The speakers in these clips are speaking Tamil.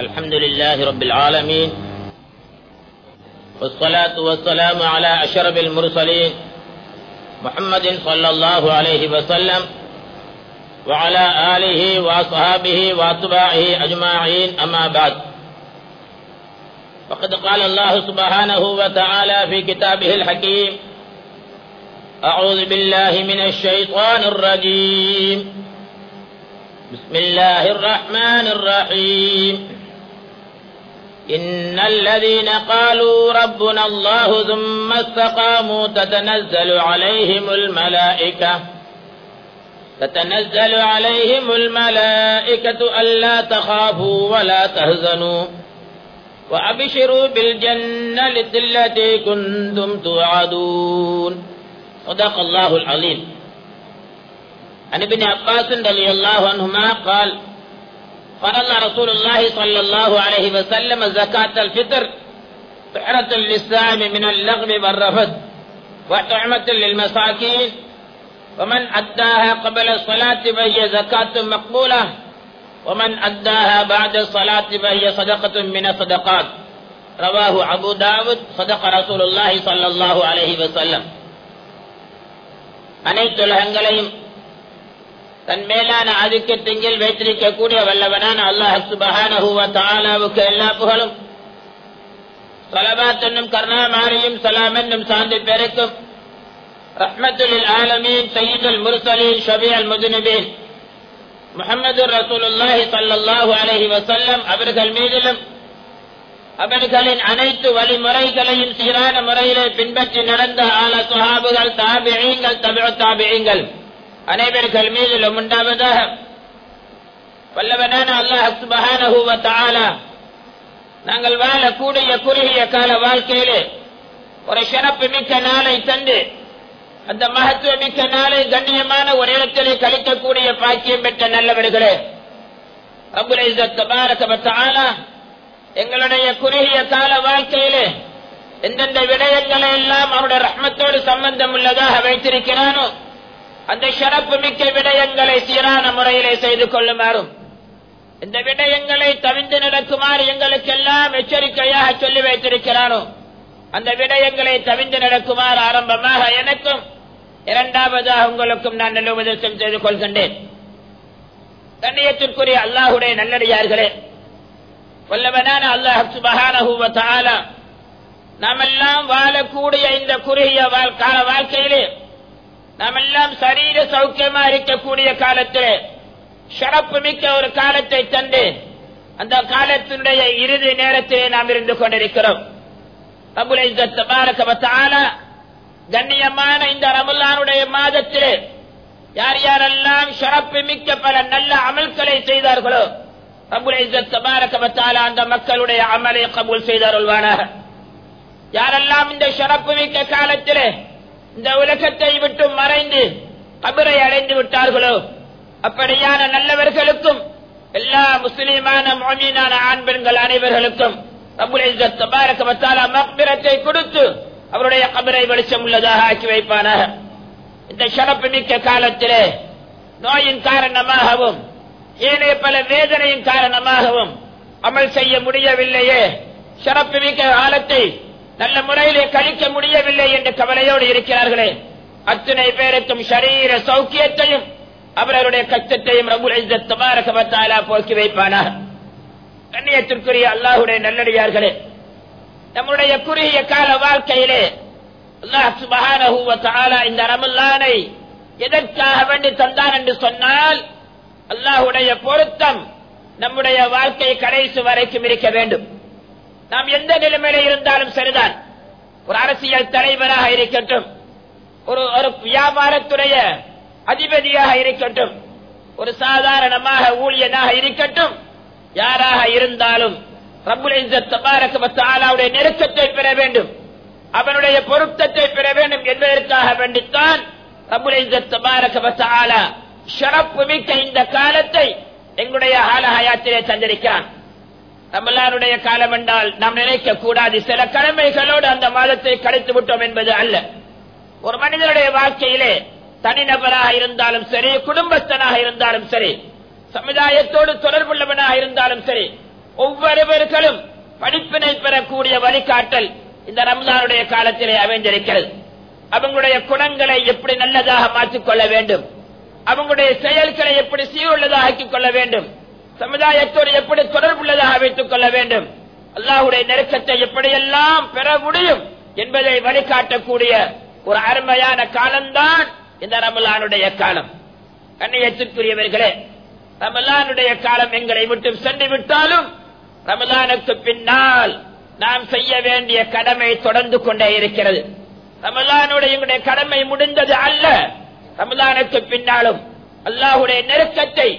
الحمد لله رب العالمين والصلاة والسلام على أشرف المرسلين محمد صلى الله عليه وسلم وعلى آله وأصحابه وأتباعه أجمعين أما بعد. فقد قال الله سبحانه وتعالى في كتابه الحكيم أعوذ بالله من الشيطان الرجيم. بسم الله الرحمن الرحيم. إن الذين قالوا ربنا الله ثم استقاموا تتنزل عليهم الملائكة تتنزل عليهم الملائكة ألا تخافوا ولا تهزنوا وأبشروا بالجنة التي كنتم توعدون. صدق الله العظيم. عن ابن عباس رضي الله عنهما قال فرض رسول الله صلى الله عليه وسلم زكاة الفطر طهرة للسائم من اللغم والرفث وطعمة للمساكين ومن أداها قبل الصلاة فهي زكاة مقبولة ومن أداها بعد الصلاة فهي صدقة من الصدقات رواه أبو داود صدق رسول الله صلى الله عليه وسلم அனைத்து உலகங்களையும் தன் மேலான ஆதிக்கத்தின் வைத்திருக்கக்கூடிய வல்லவனான அல்லாஹ் சுபஹானுக்கு எல்லா புகழும். சலபாத் என்னும் கருணாமாரியும் சலாம் என்னும் சார்ந்து பெருக்கும். ரஹ்மத்துல் ஆலமீன் சையீதுல் முர்சலீன் ஷபியல் முதுனபீன் முகமது ரசூலுல்லாஹி சல்லாஹூ அலஹி வசல்லம் அவர்கள் மீதிலும் அவர்களின் அனைத்து வழிமுறைகளையும் சீரான முறையிலே பின்பற்றி நடந்த ஆல சுஹாபுகள் தாபியங்கள் தமிழ தாபியங்கள் அனைவர்கள் மீதிலும் உண்டாவதாக வல்லவனான அல்லாஹ் சுபஹானஹுவ தஆலா நாங்கள் வாழக்கூடிய குறுகிய கால வாழ்க்கையிலே ஒரு சிறப்பு மிக்க நாளை தந்து அந்த மகத்துவ மிக்க நாளை கண்ணியமான ஒரு இடத்திலே கழிக்கக்கூடிய பாக்கியம் பெற்ற நல்லவர்களே அபுல் எங்களுடைய குறுகிய கால வாழ்க்கையிலே எந்தெந்த விடயங்களை எல்லாம் அவருடைய ரஹ்மத்தோடு சம்பந்தம் உள்ளதாக வைத்திருக்கிறானோ அந்த சிறப்பு மிக்க விடயங்களை சீரான முறையிலே செய்து கொள்ளுமாறும். இந்த விடயங்களை தவிந்து நடக்குமாறு எங்களுக்கெல்லாம் எச்சரிக்கையாக சொல்லி வைத்திருக்கிறானோ? அந்த விடயங்களை தவிந்து நடக்குமாறு ஆரம்பமாக எனக்கும் இரண்டாவதாக உங்களுக்கும் நான் நல்ல உபதேசம் செய்து கொள்கின்றேன். கண்ணியத்திற்குரிய அல்லாஹுடைய நல்லடியார்களே வல்லவனான அல்லாஹ் சுபகான தஆலா நாமெல்லாம் வாழக்கூடிய இந்த குறுகிய கால வாழ்க்கையிலே நாமெல்லாம் சரீர சௌக்கியமா இருக்கக்கூடிய காலத்தில் சிறப்பு மிக்க ஒரு காலத்தை தந்து அந்த காலத்தினுடைய இறுதி நேரத்திலே நாம் இருந்து கொண்டிருக்கிறோம். கண்ணியமான இந்த ரமுல்லானுடைய மாதத்திலே யார் யாரெல்லாம் சிறப்பு மிக்க பல நல்ல அமல்களை செய்தார்களோ அபுல் அந்த மக்களுடைய அமலை கபூல் செய்தாருள்வானாக யாரெல்லாம் இந்த சிறப்பு மிக்க காலத்திலே இந்த உலகத்தை விட்டு மறைந்து கபரை அடைந்து விட்டார்களோ? அப்படியான நல்லவர்களுக்கும் எல்லா முஸ்லிமான மோமீனான ஆண் பெண்கள் அனைவர்களுக்கும் மக்பிரத்தை கொடுத்து அவருடைய கபரை வெளிச்சம் உள்ளதாக ஆக்கி வைப்பானாக. இந்த சிறப்பு மிக்க காலத்திலே நோயின் காரணமாகவும் ஏனைய பல வேதனையின் காரணமாகவும் அமல் செய்ய முடியவில்லையே. சிறப்பு மிக்க காலத்தை நல்ல முறையிலே கழிக்க முடியவில்லை என்று கவலையோடு இருக்கிறார்களே. அத்தனை பேருக்கும் சரீர சௌக்கியத்தையும் அவர்களுடைய கஷ்டத்தையும் ரபுல் போக்கி வைப்பானா கண்ணியத்திற்குரிய அல்லாஹுடைய நல்லடியார்களே நம்முடைய குறுகிய கால வாழ்க்கையிலே அல்லாஹ் சுபஹான இந்த ரமல்லானை எதற்காக வேண்டி தந்தான் என்று சொன்னால் அல்லாஹுடைய பொருத்தம் நம்முடைய வாழ்க்கை கடைசி வரைக்கும் இருக்க வேண்டும். நாம் எந்த நிலைமையில இருந்தாலும் சரிதான். ஒரு அரசியல் தலைவராக இருக்கட்டும். ஒரு ஒரு வியாபாரத்துடைய அதிபதியாக இருக்கட்டும். ஒரு சாதாரணமாக ஊழியனாக இருக்கட்டும். யாராக இருந்தாலும் ரபுலாவுடைய நெருக்கத்தை பெற வேண்டும். அவனுடைய பொருத்தத்தை பெற வேண்டும் என்பதற்காக வேண்டித்தான் ஷரப்பு மிக்க இந்த காலத்தை எங்களுடைய ஹாலஹயாத்திலே சந்திருக்கிறான் ரமலானுடைய காலம் என்றால் நாம் நினைக்க கூடாது சில கடமைகளோடு அந்த மாதத்தை கழித்து விட்டோம் என்பது அல்ல. ஒரு மனிதனுடைய வாழ்க்கையிலே தனிநபராக இருந்தாலும் சரி குடும்பஸ்தனாக இருந்தாலும் சரி சமுதாயத்தோடு தொடர்புள்ளவனாக இருந்தாலும் சரி ஒவ்வொருவர்களும் படிப்பினை பெறக்கூடிய வழிகாட்டல் இந்த ரம்ஜானுடைய காலத்திலே அமைந்திருக்கிறது. அவங்களுடைய குணங்களை எப்படி நல்லதாக மாற்றிக்கொள்ள வேண்டும்? அவங்களுடைய செயல்களை எப்படி சீருள்ளதாக ஆக்கிக் கொள்ள வேண்டும்? சமுதாயத்தோடு எப்படி தொடர்புள்ளதாக வைத்துக் கொள்ள வேண்டும்? அல்லாஹுடைய நெருக்கத்தை எப்படியெல்லாம் பெற முடியும் என்பதை வழிகாட்டக்கூடிய ஒரு அருமையான காலம்தான் இந்த ரமலானுடைய காலம். கண்ணியத்திற்குரியவர்களே ரமலானுடைய காலம் எங்களை விட்டு சென்று விட்டாலும் ரமலானுக்கு பின்னால் நாம் செய்ய வேண்டிய கடமை தொடர்ந்து கொண்டே இருக்கிறது. ரமலானுடைய எங்களுடைய கடமை முடிந்தது அல்ல. ரமலானுக்கு பின்னாலும் அல்லாஹுடைய நெருக்கத்தை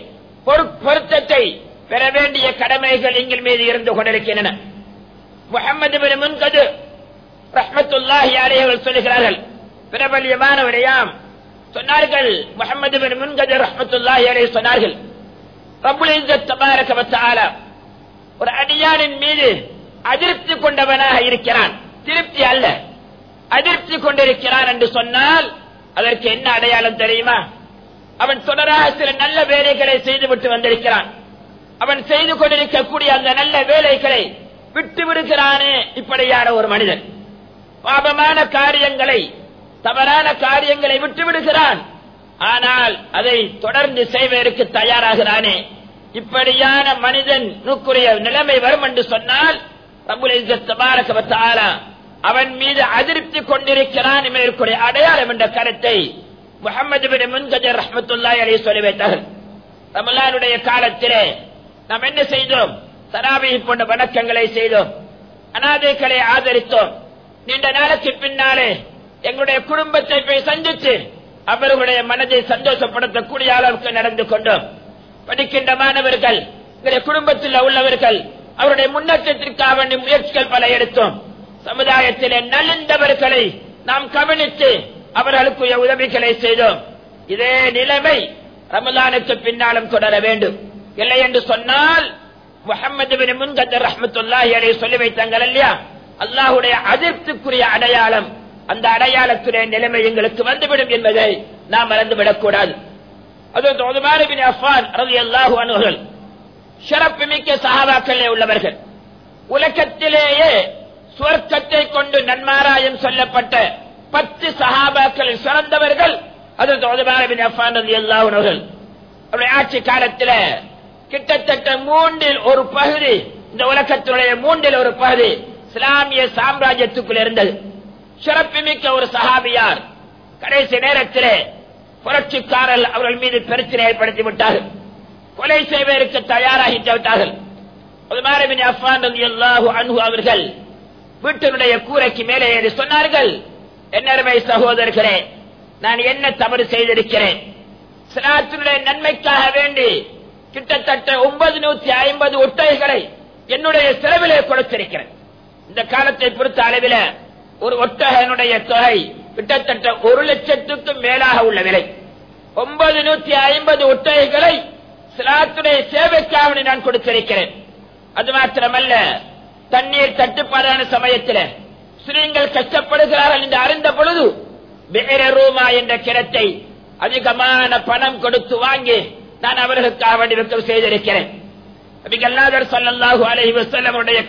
பொருத்தத்தை பெற வேண்டிய கடமைகள் எங்கள் மீது இருந்து கொண்டிருக்கின்றன. முகமது பின் முன்கது ரஹ்மத்துல்லாஹி அலைஹி சொல்லுகிறார்கள் பிரபல்யமானவரையாம் சொன்னார்கள் முகமது பின் முன்கது ரஹ்மத்துல்லாஹி அலைஹி சொன்னார்கள் ஒரு அடியானின் மீது அதிருப்தி கொண்டவனாக இருக்கிறான். திருப்தி அல்ல. அதிருப்தி கொண்டிருக்கிறான் என்று சொன்னால் அதற்கு என்ன அடையாளம் தெரியுமா? அவன் தொடராக சில நல்ல வேலைகளை செய்துவிட்டு வந்திருக்கிறான். அவன் செய்து கொண்டிருக்கக்கூடிய அந்த நல்ல வேலைகளை விட்டு விடுகிறானே இப்படியான ஒரு மனிதன். பாபமான காரியங்களை தவறான காரியங்களை விட்டு விடுகிறான். ஆனால் அதை தொடர்ந்து செய்வதற்கு தயாராகிறானே. இப்படியான மனிதனுக்குரிய நிலைமை வரும் என்று சொன்னால் ரப்புல் அவன் மீது அதிருப்தி கொண்டிருக்கிறான் என்பதற்குரிய அடையாளம் என்ற கருத்தை முகமது பின் முன்கஜர் ரஹ்மத்துல்லாஹி அலைஹி சொல்லி ரமலானுடைய காலத்திலே நாம் என்ன செய்தோம்? தராவி போன்ற வணக்கங்களை செய்தோம். அனாதைகளை ஆதரித்தோம். நீண்ட நாளுக்கு பின்னாலே எங்களுடைய குடும்பத்தை போய் சந்தித்து அவர்களுடைய மனதை சந்தோஷப்படுத்தக்கூடிய அளவுக்கு நடந்து கொண்டோம். படிக்கின்ற மாணவர்கள் எங்களுடைய குடும்பத்தில் உள்ளவர்கள் அவருடைய முன்னேற்றத்திற்காக வேண்டிய முயற்சிகள் பல எடுத்தோம். சமுதாயத்திலே நலிந்தவர்களை நாம் கவனித்து அவர்களுக்குரிய உதவிகளை செய்தோம். இதே நிலைமை ரமலானுக்கு பின்னாலும் தொடர வேண்டும். இல்லை என்று சொன்னால் முகமது பின் முன்கத்தர் ரஹ்மத்துல்லாஹி சொல்லி வைத்தாங்கள் இல்லையா? அல்லாஹுடைய அதிர்ப்திக்குரிய அடையாளம் அந்த அடையாளத்துடைய நிலைமை எங்களுக்கு வந்துவிடும் என்பதை நாம் மறந்துவிடக்கூடாது அது சிறப்பு மிக்க சகாபாக்களே உள்ளவர்கள் உலகத்திலேயே சுவர்க்கத்தை கொண்டு நன்மாராயம் சொல்லப்பட்ட பத்து சஹாபாக்களில் சிறந்தவர்கள் அதற்கு உதுமார் ஆட்சி காலத்தில் கிட்டத்தட்ட மூன்றில் ஒரு பகுதி இந்த உலகத்தினுடைய மூன்றில் ஒரு பகுதி இஸ்லாமிய சாம்ராஜ்யத்துக்குள் இருந்தது. சிறப்புமிக்க ஒரு சஹாபியார் கடைசி நேரத்தில் புரட்சிக்காரர் அவர்கள் மீது பிரச்சனை ஏற்படுத்தி விட்டார்கள். கொலை செய்வதற்கு தயாராகி விட்டார்கள். அவர்கள் வீட்டினுடைய கூரைக்கு மேலே ஏறி சொன்னார்கள் என்னருமை சகோதரர்களே நான் என்ன தவறு செய்திருக்கிறேன்? சிலாத்தினுடைய நன்மைக்காக வேண்டி கிட்டத்தட்ட ஒன்பது நூத்தி ஐம்பது ஒட்டகைகளை என்னுடைய செலவிலே கொடுத்திருக்கிறேன். இந்த காலத்தை பொறுத்த அளவில ஒரு ஒட்டகனுடைய தொகை கிட்டத்தட்ட ஒரு லட்சத்துக்கும் மேலாக உள்ள விலை. ஒன்பது நூத்தி ஐம்பது ஒட்டகைகளை சிலாத்துடைய சேவைக்காக நான் கொடுத்திருக்கிறேன். அது மாத்திரமல்ல தண்ணீர் தட்டுப்பாடான சமயத்தில் ஸ்ரீங்கள் கஷ்டப்படுகிறார்கள் என்று அறிந்த பொழுது வேற ரூமா என்ற கிணத்தை அதிகமான பணம் கொடுத்து வாங்கி நான் அவர்களுக்காக வேண்டி செய்திருக்கிறேன். நபிகள்நாதர் ஸல்லல்லாஹு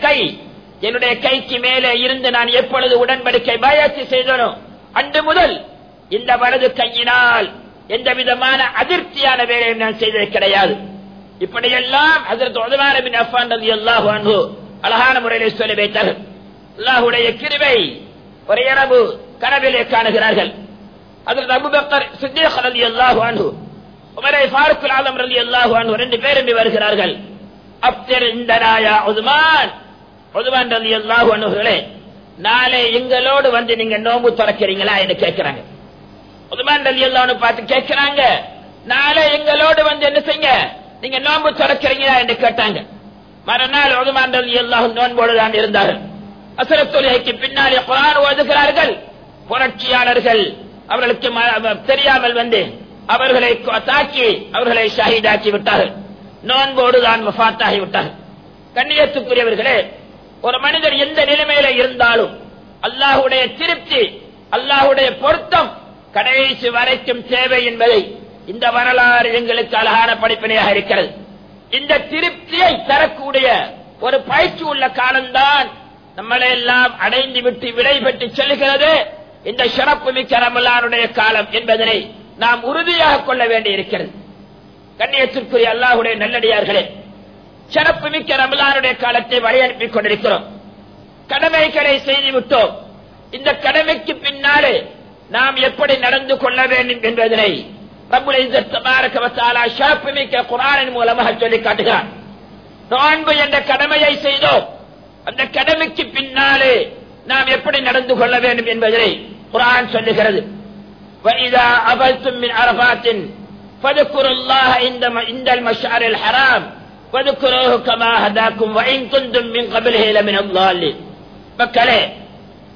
கை என்னுடைய கைக்கு மேலே இருந்து நான் எப்பொழுது உடன்படிக்கை பாயாட்சி செய்தனோ அன்று முதல் இந்த வலது கையினால் எந்த விதமான அதிர்ச்சியான வேலையை நான் செய்தது கிடையாது. இப்படியெல்லாம் அதற்கு உஸ்மான் அழகான முறையில் சொல்லி வைத்தார்கள். அல்லாஹுடைய கிருவை ஒரு இரவு கனவிலே காணுகிறார்கள். அதில் அபுபக்கர் சித்திக் ரலியல்லாஹு அன்ஹு உமரை ஃபாரூக் ஆலம் ரலியல்லாஹு அன்ஹு ரெண்டு பேரும் வருகிறார்கள். அப்தர் உதுமான் உதுமாண்டல் உஸ்மான் ரலியல்லாஹு அன்ஹுகளே நாளை எங்களோடு வந்து நீங்க நோம்பு திறக்கிறீங்களா என்று கேட்கிறாங்க. உதுமான் ரலியல்லாஹு அன்ஹு பார்த்து கேட்கிறாங்க நாளை எங்களோடு வந்து என்ன செய்யுங்க? நீங்க நோம்பு திறக்கிறீங்களா என்று கேட்டாங்க. மறுநாள் உஸ்மான் ரலியல்லாஹு நோன்போடு தான் இருந்தார்கள். அசரத் தொழுகைக்கு பின்னாலே குரான் ஓதுகிறார்கள். புரட்சியாளர்கள். அவர்களுக்கு தெரியாமல் வந்து அவர்களை தாக்கி அவர்களை ஷஹீதாக்கி விட்டார்கள். நோன்போடு தான் வஃபாத்தாகி விட்டார்கள். கண்ணியத்துக்குரியவர்களே ஒரு மனிதர் எந்த நிலைமையில இருந்தாலும் அல்லாஹுடைய திருப்தி அல்லாஹுடைய பொருத்தம் கடைசி வரைக்கும் தேவை என்பதை இந்த வரலாறு எங்களுக்கு அழகான படிப்பினையாக இருக்கிறது. இந்த திருப்தியை தரக்கூடிய ஒரு பயிற்சி உள்ள காலம்தான் நம்மளை எல்லாம் அடைந்து விட்டு விடை பெற்று செல்கிறது. இந்த சிறப்பு மிக்க ரமலானுடைய காலம் என்பதனை நாம் உறுதியாக கொள்ள வேண்டியிருக்கிறது. கண்ணியத்திற்குரிய அல்லாஹுடைய நல்லடியார்களே சிறப்பு மிக்க ரமலானுடைய காலத்தை வழியனுப்பிக் கொண்டிருக்கிறோம். கடமைகளை செய்து விட்டோம் இந்த கடமைக்கு பின்னாலே நாம் எப்படி நடந்து கொள்ள வேண்டும் என்பதனை ரப்புல் மிக்க குர்ஆனின் மூலமாக சொல்லி காட்டுகிறார். நோன்பு என்ற கடமையை செய்தோம். அந்த கடமைக்கு பின்னாலே நாம் எப்படி நடந்து கொள்ள வேண்டும் என்பதை குரான் சொல்லுகிறது. மக்களே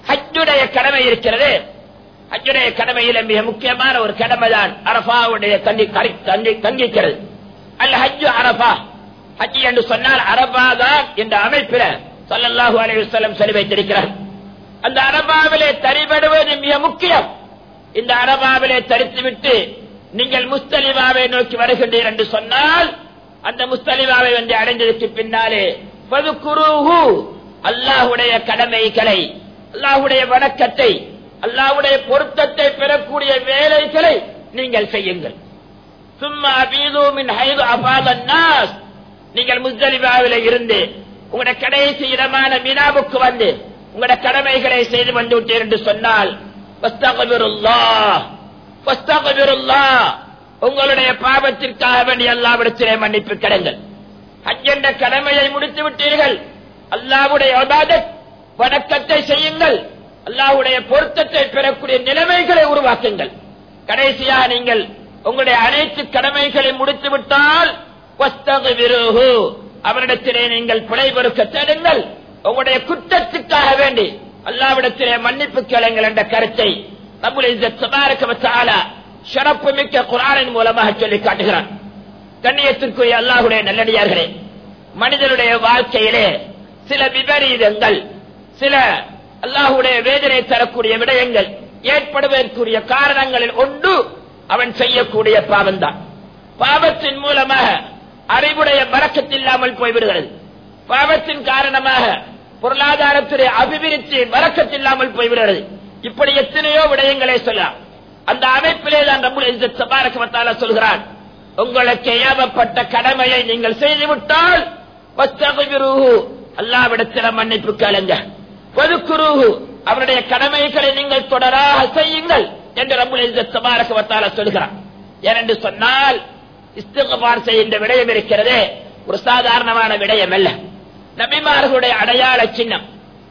ஹஜ்ஜுடைய கடமை இருக்கிறது. ஹஜ்ஜுடைய கடமையில மிக முக்கியமான ஒரு கடமை தான் அரபாவுடைய தங்கிக்கிறது. அல்ல ஹஜ்ஜு அரபா ஹஜ் என்று சொன்னால் அரபாதான் என்ற அமைப்பில் சல்லல்லாஹு அலைஹி சொல்லி வைத்திருக்கிறார். அந்த அரபாவிலே தரிபடுவது மிக முக்கியம். இந்த அரபாவிலே தரித்துவிட்டு நீங்கள் முஸ்தலிபாவை நோக்கி வருகின்றீர் என்று சொன்னால் அந்த முஸ்தலிபாவை வந்து அடைந்ததற்கு பின்னாலே பதுக்குருஹு அல்லாஹுடைய கடமைகளை அல்லாஹுடைய வணக்கத்தை அல்லாஹுடைய பொருத்தத்தை பெறக்கூடிய வேலைகளை நீங்கள் செய்யுங்கள். சும்மா நீங்கள் முஸ்தலிபாவில இருந்து உங்களோட கடைசி இடமான மினாவுக்கு வந்து உங்களோட கடமைகளை செய்து வந்து விட்டீர் என்று சொன்னால் உங்களுடைய பாவத்திற்காக வேண்டிய எல்லாவிடத்திலே மன்னிப்பு கிடங்கள் அஞ்சென்ற கடமையை முடித்து விட்டீர்கள். அல்லாவுடைய வணக்கத்தை செய்யுங்கள். அல்லாவுடைய பொருத்தத்தை பெறக்கூடிய நிலைமைகளை உருவாக்குங்கள். கடைசியாக நீங்கள் உங்களுடைய அனைத்து கடமைகளை முடித்து விட்டால் அவரிடத்திலே நீங்கள் பிழை பொறுக்க தேடுங்கள். உங்களுடைய குற்றத்துக்காக வேண்டி அல்லாவிடத்திலே மன்னிப்பு கேளுங்கள் என்ற கருத்தை நம்முடைய சிறப்பு மிக்க குரானின் மூலமாக சொல்லி காட்டுகிறான் கண்ணியத்திற்குரிய அல்லாஹுடைய நல்லடியார்களே மனிதனுடைய வாழ்க்கையிலே சில விபரீதங்கள் சில அல்லாஹுடைய வேதனை தரக்கூடிய விடயங்கள் ஏற்படுவதற்குரிய காரணங்களில் ஒன்று அவன் செய்யக்கூடிய பாவம்தான். பாவத்தின் மூலமாக அறிவுடைய பறக்கத்தில்லாமல் போய்விடுகிறது. பாவத்தின் காரணமாக பொருளாதாரத்துடைய அபிவிருத்தி வரக்கத்தில்லாமல் போய்விடுகிறது. இப்படி எத்தனையோ விடயங்களை சொல்லலாம். அந்த அமைப்பிலே தான் நம்முடைய சபாரகமத்தால சொல்கிறான் உங்களுக்கு ஏவப்பட்ட கடமையை நீங்கள் செய்துவிட்டால் அல்லாவிடத்தில மன்னிப்பு கேளுங்க. ஒதுக்குருகு அவருடைய கடமைகளை நீங்கள் தொடராக செய்யுங்கள் என்று நம்முடைய சபாரகமத்தால சொல்கிறான் ஏனென்று சொன்னால் இஸ்திகபார் செய்கின்ற விடயம் இருக்கிறதே ஒரு சாதாரணமான விடயம் அல்ல நபிமார்களுடைய அடையாள சின்னம்.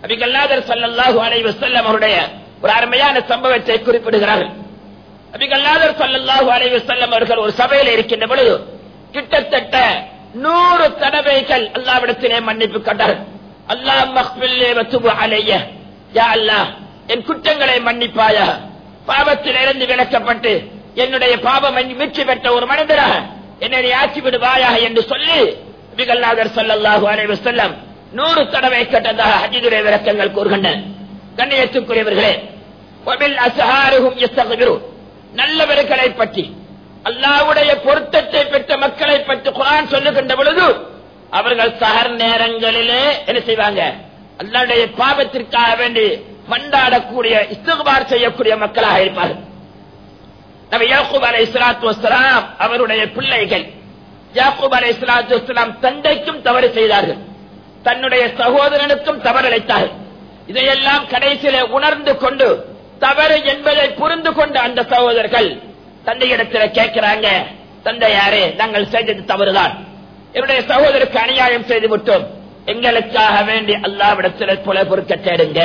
நபிகல்லாதர் சல்லாஹூ அலை வசல்லம் அவருடைய ஒரு அருமையான சம்பவத்தை குறிப்பிடுகிறார்கள். நபிகல்லாதர் சல்லாஹூ அலை வசல்லம் அவர்கள் ஒரு சபையில் இருக்கின்ற பொழுது கிட்டத்தட்ட நூறு தடவைகள் அல்லாவிடத்திலே மன்னிப்பு கண்டார்கள் அல்லாஹ் வத்துபு அலைய. யா அல்லாஹ் என் குற்றங்களை மன்னிப்பாயா பாவத்திலிருந்து விளக்கப்பட்டு என்னுடைய பாபம் மீட்சி பெற்ற ஒரு மனிதராக என்னை ஆட்சி விடுவாயாக என்று சொல்லி மிகநாதர் சொல்லல்லாஹு அலைஹி செல்லம் நூறு தடவை கேட்டதாக ஹஜிதுரை விளக்கங்கள் கூறுகின்றன. கண்ணியத்துக்குரியவர்களே நல்லவர்களை பற்றி அல்லாவுடைய பொருத்தத்தை பெற்ற மக்களை பற்றி குரான் சொல்லுகின்ற பொழுது அவர்கள் சகர் நேரங்களிலே என்ன செய்வாங்க? அல்லாவுடைய பாவத்திற்காக வேண்டி மண்டாடக்கூடிய இஸ்துகுபார் செய்யக்கூடிய மக்களாக இருப்பார்கள். நம்ம யாக்கூப் அலை அலைஹிஸ்ஸலாத்து வஸ்லாம் அவருடைய பிள்ளைகள். யாக்கூப் அலை அலைஹிஸ்ஸலாத்து வஸ்லாம் தந்தைக்கும் தவறு செய்தார்கள். தன்னுடைய சகோதரனுக்கும் தவறளித்தார்கள் இதையெல்லாம் கடைசியில உணர்ந்து கொண்டு தவறு என்பதை புரிந்து கொண்ட அந்த சகோதரர்கள் தந்தையிடத்தில் கேட்கிறாங்க தந்தையாரே நாங்கள் செய்தது தவறுதான். என்னுடைய சகோதரருக்கு அநியாயம் செய்து விட்டோம். எங்களுக்காக வேண்டி அல்லாவிடத்தில் புல பொறுக்க தேடுங்க.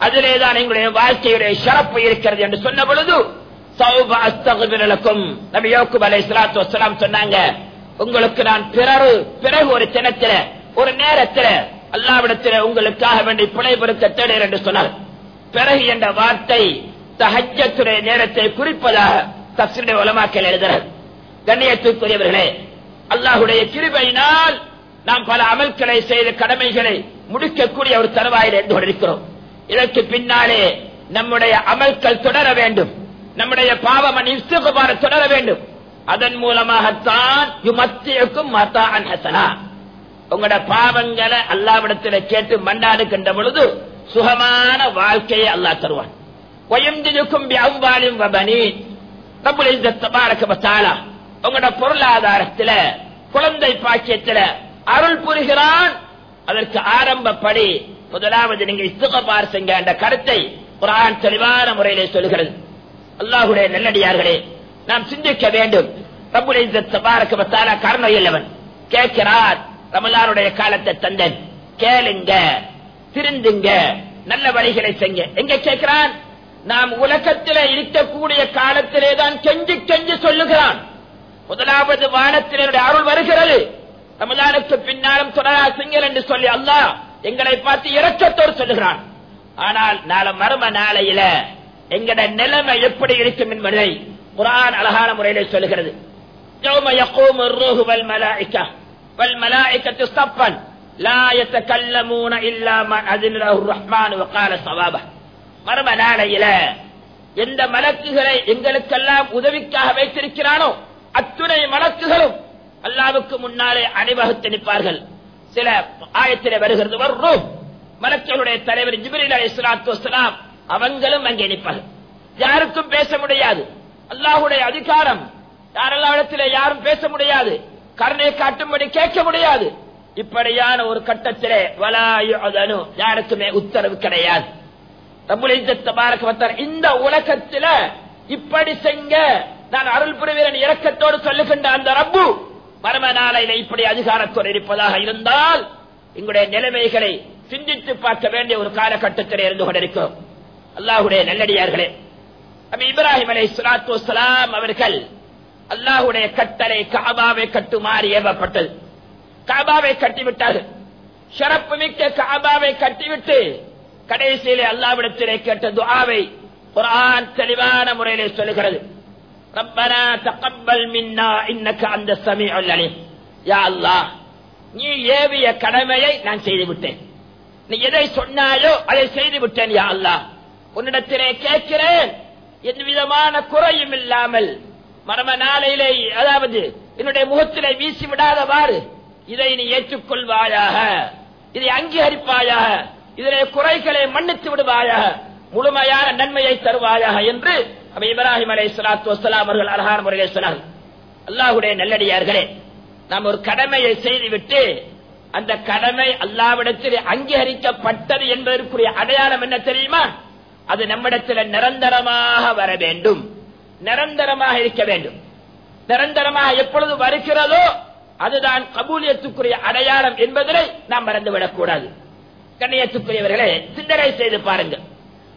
அதிலேதான் எங்களுடைய வாழ்க்கையுடைய சிறப்பு இருக்கிறது என்று சொன்ன பொழுது நபி யோகுப் அலை சலாத்து வசலாம் சொன்னாங்க உங்களுக்கு நான் பிறரு பிறகு ஒரு தினத்தில ஒரு நேரத்தில அல்லாவிடத்தில உங்களுக்காக வேண்டி பிழை பொறுக்க தேடுகிறேன் என்று சொன்னார். பிறகு என்ற வார்த்தை தஹஜத்துடைய நேரத்தை குறிப்பதாக தப்சருடைய உலமாக்கல் எழுதுகிறார் கண்ணியத்துக்குரியவர்களே அல்லாஹுடைய கிருபையினால் நாம் பல அமல்களை செய்த கடமைகளை முடிக்கக்கூடிய ஒரு தருவாயில் என்று கொண்டிருக்கிறோம். இதற்கு பின்னாலே நம்முடைய அமல்கள் தொடர வேண்டும். நம்முடைய பாவம் இஸ்திகுபார தொடர வேண்டும். அதன் மூலமாகத்தான் யுமத்தியக்கும் மத்தான் ஹசனா. உங்களோட பாவங்களை அல்லாவிடத்துல கேட்டு மண்டாடுகின்ற பொழுது சுகமான வாழ்க்கையை அல்லாஹ் தருவான். உங்களோட பொருளாதாரத்துல குழந்தை பாக்கியத்துல அருள் புரிகிறான். அதற்கு ஆரம்பப்படி முதலாவது நீங்க இஸ்திகபார் செய்ங்க என்ற கருத்தை குரான் தெளிவான முறையிலே சொல்கிறது. அல்லாஹுடைய நல்லடியார்களே நாம் சிந்திக்க வேண்டும். ரப்புல் இஸ்ஸத் தபாரக கருணை கேட்கிறார் ரமலானுடைய காலத்தை தந்தன். கேளுங்க திருந்துங்க நல்ல வழிகளை செய்ய எங்க கேட்கிறான்? நாம் உலகத்திலே இருக்கக்கூடிய காலத்திலே தான் கெஞ்சி கெஞ்சி சொல்லுகிறான். முதலாவது வானத்தினருடைய அருள் வருகிறது. ரமலானுக்கு பின்னாலும் தொடரா சிங்கல் என்று சொல்லி அல்லாஹ் எங்களை பார்த்து இறக்கத்தோடு சொல்லுகிறான். ஆனால் நாளை மர்ம நாளையில எங்கட நிலைமை எப்படி இருக்கும் என்பதை குரான் அழகான முறையிலே சொல்லுகிறது. மர்ம நாளையில எந்த மலக்குகளை எங்களுக்கெல்லாம் உதவிக்காக வைத்திருக்கிறானோ அத்துணை மலக்குகளும் அல்லாவுக்கு முன்னாலே அணிவகுத்து நிற்பார்கள். சில ஆயத்திலே வருகிறது. மலக்களுடைய தலைவர் ஜிபிரில் அலி இஸ்லாத்து அவங்களும் அங்கே நிற்பார்கள் யாருக்கும் பேச முடியாது. அல்லாஹுடைய அதிகாரம். யாரெல்லாம் யாரும் பேச முடியாது. கருணை காட்டும்படி கேட்க முடியாது. இப்படியான ஒரு கட்டத்திலே வலாயு அதனு யாருக்குமே உத்தரவு கிடையாது. இந்த உலகத்தில இப்படி செங்க. நான் அருள் புரிவீரன் இறக்கத்தோடு சொல்லுகின்ற அந்த ரப்பு பரம நாளையில இப்படி அதிகாரத்தோடு இருப்பதாக இருந்தால் எங்களுடைய நிலைமைகளை சிந்தித்து பார்க்க வேண்டிய ஒரு காலகட்டத்தில் இருந்து கொண்டிருக்கிறோம். அல்லாஹுடைய நல்லடியார்களே. நபி இப்ராஹிம் அலை சுலாத்து வலாம் அவர்கள் அல்லாஹுடைய கட்டளை காபாவை கட்டுமாறு ஏவப்பட்டது. காபாவை கட்டிவிட்டார்கள். சிறப்பு மிக்க காபாவை கட்டிவிட்டு கடைசியிலே அல்லாவிடத்திலே கேட்ட துஆவை குரான் தெளிவான முறையிலே சொல்லுகிறது. ரப்பனா தகப்பல் மின்னா இன்னக அந்த சமீஉல் யா அல்லாஹ் நீ ஏவிய கடமையை நான் செய்து விட்டேன் நீ எதை சொன்னாயோ அதை செய்து விட்டேன் யா அல்லாஹ். உன்னிடத்திலே கேட்கிறேன். எந்த விதமான குறையும் இல்லாமல் மரம நாளையிலே அதாவது என்னுடைய முகத்திலே வீசி விடாதவாறு இதை நீ ஏற்றுக்கொள்வாயாக. இதை அங்கீகரிப்பாயாக. இதனுடைய குறைகளை மன்னித்து விடுவாயாக. முழுமையான நன்மையை தருவாயாக என்று அவை இப்ராஹிம் அலை சலாத்து வசலாம் அவர்கள் அழகான முறையில் சொன்னார் அல்லாஹுடைய நல்லடியார்களே நாம் ஒரு கடமையை செய்துவிட்டு அந்த கடமை அல்லாவிடத்தில் அங்கீகரிக்கப்பட்டது என்பதற்குரிய அடையாளம் என்ன தெரியுமா? அது நம்மிடத்தில் நிரந்தரமாக வர வேண்டும். நிரந்தரமாக இருக்க வேண்டும். நிரந்தரமாக எப்பொழுது வருகிறதோ அதுதான் கபூலியத்துக்குரிய அடையாளம் என்பதனை நாம் மறந்துவிடக் கூடாது. கண்ணியத்துக்குரியவர்களே சிந்தனை செய்து பாருங்கள்.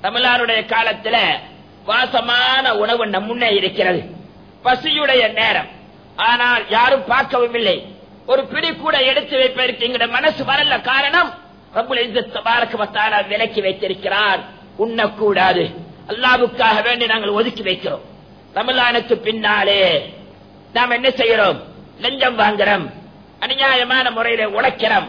தமிழாருடைய காலத்துல வாசமான உணவு நம் முன்னே இருக்கிறது. பசியுடைய நேரம். ஆனால் யாரும் பார்க்கவும் இல்லை. ஒரு பிடி கூட எடுத்து வைப்பதற்கு எங்களுடைய மனசு வரல. காரணம் ரபுல் இஸ்ஸத் தபாரக விலக்கி வைத்திருக்கிறார். உண்ணக்கூடாது. அல்லாவுக்காக வேண்டி நாங்கள் ஒதுக்கி வைக்கிறோம். ரமலானுக்கு பின்னாலே நாம் என்ன செய்யறோம் லஞ்சம் வாங்குறோம். அநியாயமான முறையில உழைக்கிறோம்.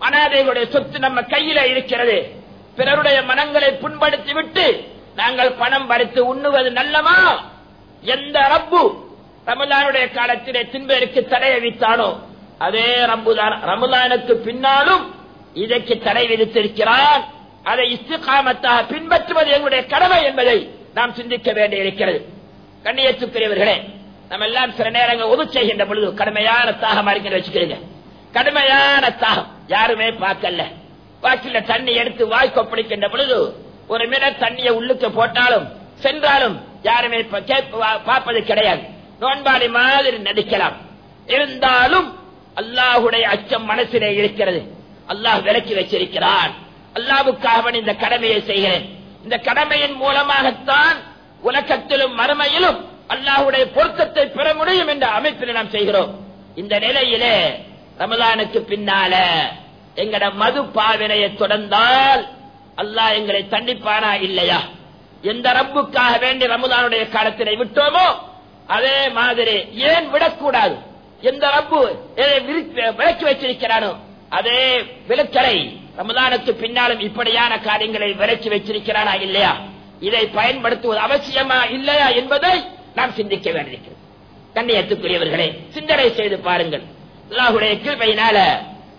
அனாதைகளுடைய சொத்து நம்ம கையில இருக்கிறது. பிறருடைய மனங்களை புண்படுத்தி விட்டு நாங்கள் பணம் பறித்து உண்ணுவது நல்லமா எந்த ரப்பு ரமலானுடைய காலத்திலே தின்பேருக்கு தடை வித்தானோ அதே ரம்புதான். ரமலானுக்கு பின்னாலும் இதற்கு தடை விதித்திருக்கிறான் அதை இஸ்திகாமத்தாக பின்பற்றுவது எங்களுடைய கடமை என்பதை நாம் சிந்திக்க வேண்டியிருக்கிறது. கண்ணியத்துக்குரியவர்களே நம்ம எல்லாம் சில நேரங்கள் ஒது செய்கின்ற பொழுது கடுமையான தாகம் அறிஞர் வச்சுக்கிறீங்க. கடுமையான தாகம். யாருமே பார்க்கல. வாக்கில தண்ணி எடுத்து வாய் கொப்பளிக்கின்ற பொழுது ஒரு மின தண்ணியை உள்ளுக்கு போட்டாலும் சென்றாலும் யாருமே பார்ப்பது கிடையாது. நோன்பாடி மாதிரி நடிக்கலாம். இருந்தாலும் அல்லாஹுடைய அச்சம் மனசிலே இருக்கிறது. அல்லாஹ் விலக்கி வச்சிருக்கிறான். அல்லாவுக்காகவன் இந்த கடமையை செய்கிறேன். இந்த கடமையின் மூலமாகத்தான் உலகத்திலும் மறுமையிலும் அல்லாஹுடைய பொருத்தத்தை பெற முடியும் என்ற அமைப்பில் நாம் செய்கிறோம். இந்த நிலையிலே ரமலானுக்கு பின்னால எங்கட மது பாவினையை தொடர்ந்தால் அல்லாஹ் எங்களை தண்டிப்பானா இல்லையா? எந்த ரப்புக்காக வேண்டி ரமதானுடைய காலத்தினை விட்டோமோ அதே மாதிரி ஏன் விடக்கூடாது? எந்த ரப்பு எதை விரித்து- விலக்கி வச்சிருக்கிறானோ அதே விலக்கலை ரமலானுக்கு பின்னாலும் இப்படியான காரியங்களை விரைச்சி வச்சிருக்கிறானா இல்லையா? இதை பயன்படுத்துவது அவசியமா இல்லையா என்பதை நாம் சிந்திக்க வேண்டியிருக்கிறது. கண்ணியத்துக்குரியவர்களே சிந்தனை செய்து பாருங்கள். அல்லாஹுடைய கிருபையினால